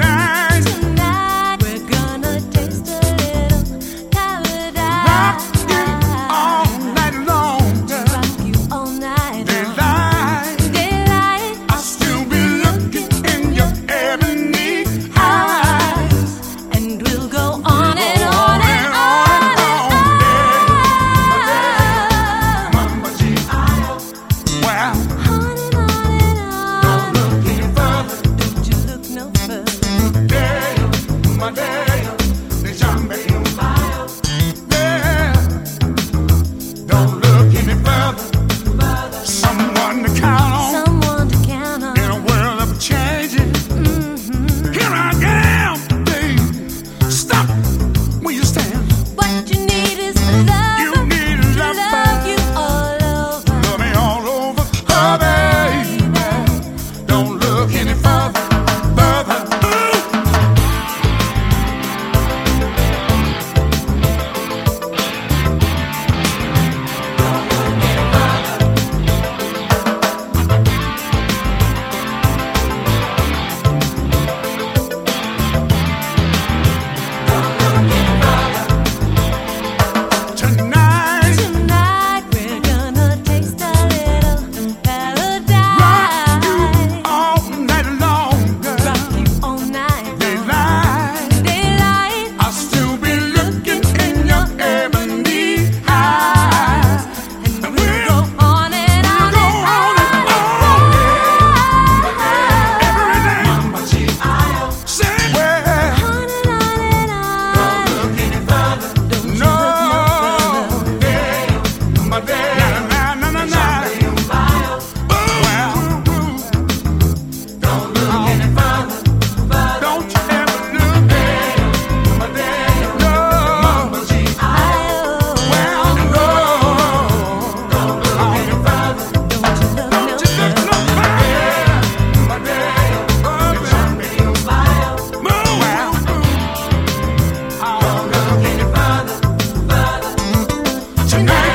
night. tonight.